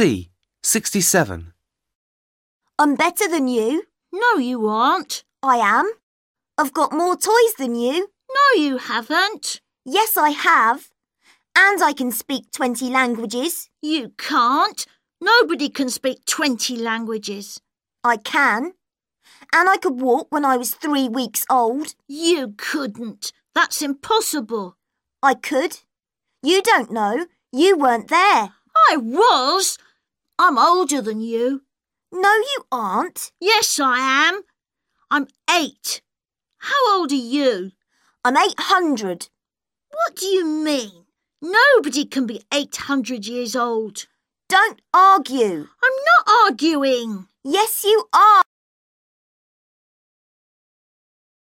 C. 67. I'm better than you. No, you aren't. I am. I've got more toys than you. No, you haven't. Yes, I have. And I can speak 20 languages. You can't. Nobody can speak 20 languages. I can. And I could walk when I was three weeks old. You couldn't. That's impossible. I could. You don't know. You weren't there. I was. I'm older than you. No, you aren't. Yes, I am. I'm eight. How old are you? I'm 800. What do you mean? Nobody can be 800 years old. Don't argue. I'm not arguing. Yes, you are.